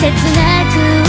切なく